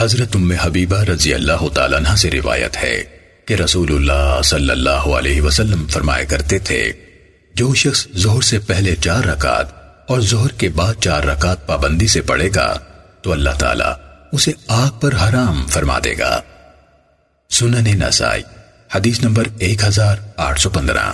حضرت ام حبیبہ رضی اللہ تعالیٰ عنہ سے روایت ہے کہ رسول اللہ صلی اللہ علیہ وسلم فرمایا کرتے تھے، جو شخص زہر سے پہلے چار رکعت اور زہر کے بعد چار رکعت پابندی سے پڑے گا تو اللہ تعالیٰ اسے آگ پر حرام فرما دے گا۔ سنن نسائی، حدیث نمبر ایک ہزار آٹھ سو پندرہ۔